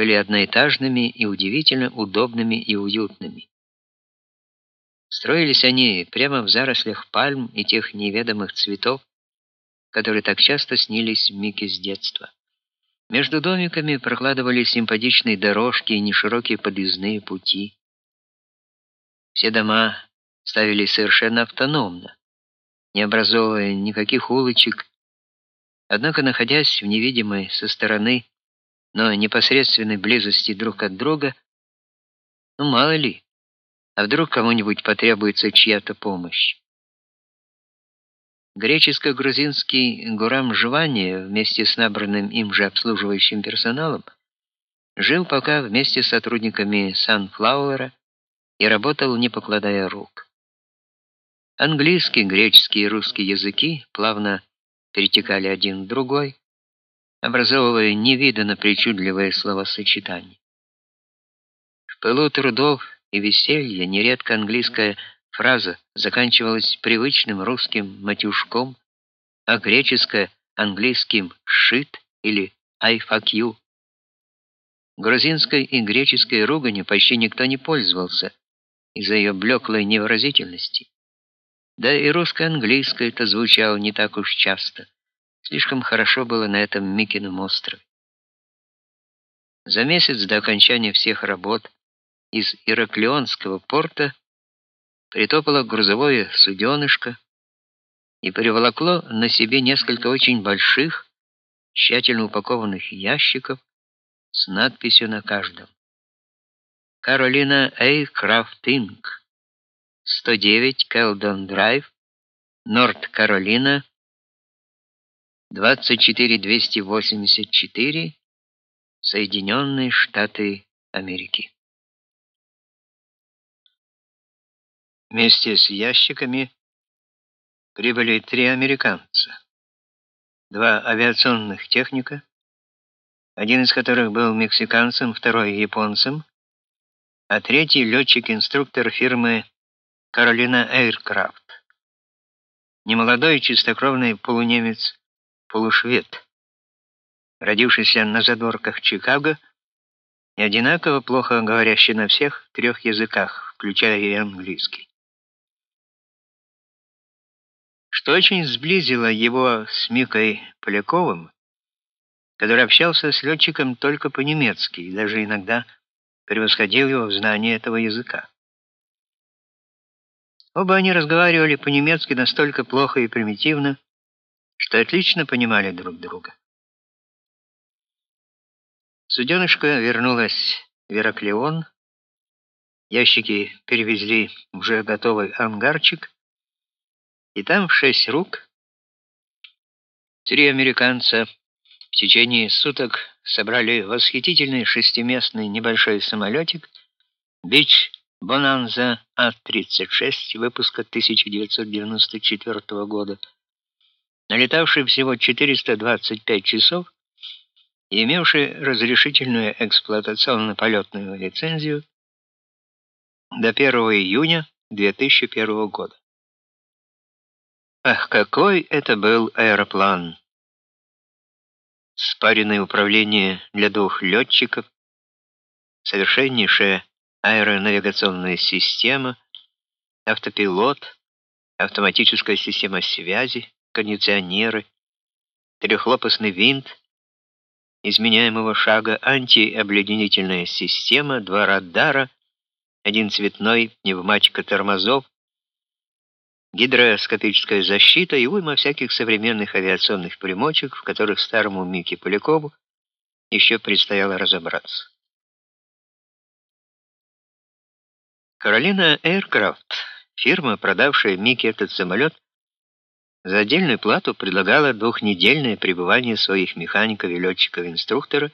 были одноэтажными и удивительно удобными и уютными. Строились они прямо в зарослях пальм и тех неведомых цветов, которые так часто снились Мике с детства. Между домиками прокладывали симпатичные дорожки и неширокие подъездные пути. Все дома ставились совершенно автономно, не образовывая никаких улочек, однако находясь в невидимой со стороны, но непосредственной близости друг от друга, ну мало ли, а вдруг кому-нибудь потребуется чья-то помощь. Греческо-грузинский Гурам Жвани вместе с набранным им же обслуживающим персоналом жил пока вместе с сотрудниками Sunflower и работал не покладая рук. Английский, греческий и русский языки плавно перетекали один в другой, образовывая невиданно причудливое словосочетание. В пылу трудов и веселья нередко английская фраза заканчивалась привычным русским матюшком, а греческая английским shit или I fuck you. Грузинской и греческой руганью почти никто не пользовался из-за ее блеклой невыразительности. Да и русско-английское это звучало не так уж часто. Слишком хорошо было на этом Микином острове. За месяц до окончания всех работ из Ираклионского порта притопало грузовое суденышко и приволокло на себе несколько очень больших, тщательно упакованных ящиков с надписью на каждом. Каролина Эйкрафт Инк. 109 Келдон Драйв, Норт-Каролина 24284, Соединенные Штаты Америки. Вместе с ящиками прибыли три американца. Два авиационных техника, один из которых был мексиканцем, второй японцем, а третий летчик-инструктор фирмы Carolina Aircraft. Немолодой чистокровный полунемец, полушвед, родившийся на задворках Чикаго и одинаково плохо говорящий на всех трех языках, включая и английский. что очень сблизило его с Микой Поляковым, который общался с летчиком только по-немецки и даже иногда превосходил его в знании этого языка. Оба они разговаривали по-немецки настолько плохо и примитивно, что отлично понимали друг друга. Суденышко вернулось в Ираклион. Ящики перевезли в уже готовый ангарчик, и там в шесть рук три американца в течение суток собрали восхитительный шестиместный небольшой самолетик Beach Bonanza А-36 выпуска 1994 года, налетавший всего 425 часов и имевший разрешительную эксплуатационно-полетную лицензию до 1 июня 2001 года. Ах, какой это был аэроплан! Спаренное управление для двух летчиков, совершеннейшая аэронавигационная система, автопилот, автоматическая система связи, кондиционеры, трехлопастный винт, изменяемого шага, антиобледенительная система, два радара, один цветной, пневматика тормозов, гидроскопическая защита и уйма всяких современных авиационных примочек, в которых старому Мике Полякову еще предстояло разобраться. Каролина Aircraft, фирма, продавшая Мике этот самолет, за отдельную плату предлагала двухнедельное пребывание своих механиков и летчиков-инструктора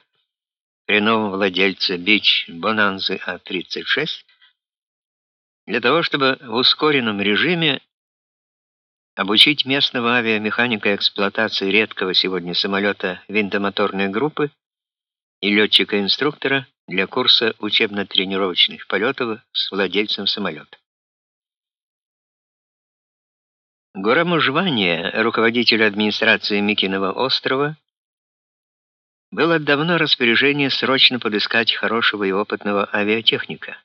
при новом владельце Beach Bonanza А-36 для того, чтобы в ускоренном режиме обучить местного авиамеханика эксплуатации редкого сегодня самолета винтомоторной группы и летчика-инструктора для курса учебно-тренировочных полетов с владельцем самолета. Гора Мужвания, руководитель администрации Микиного острова, было давно распоряжение срочно подыскать хорошего и опытного авиатехника.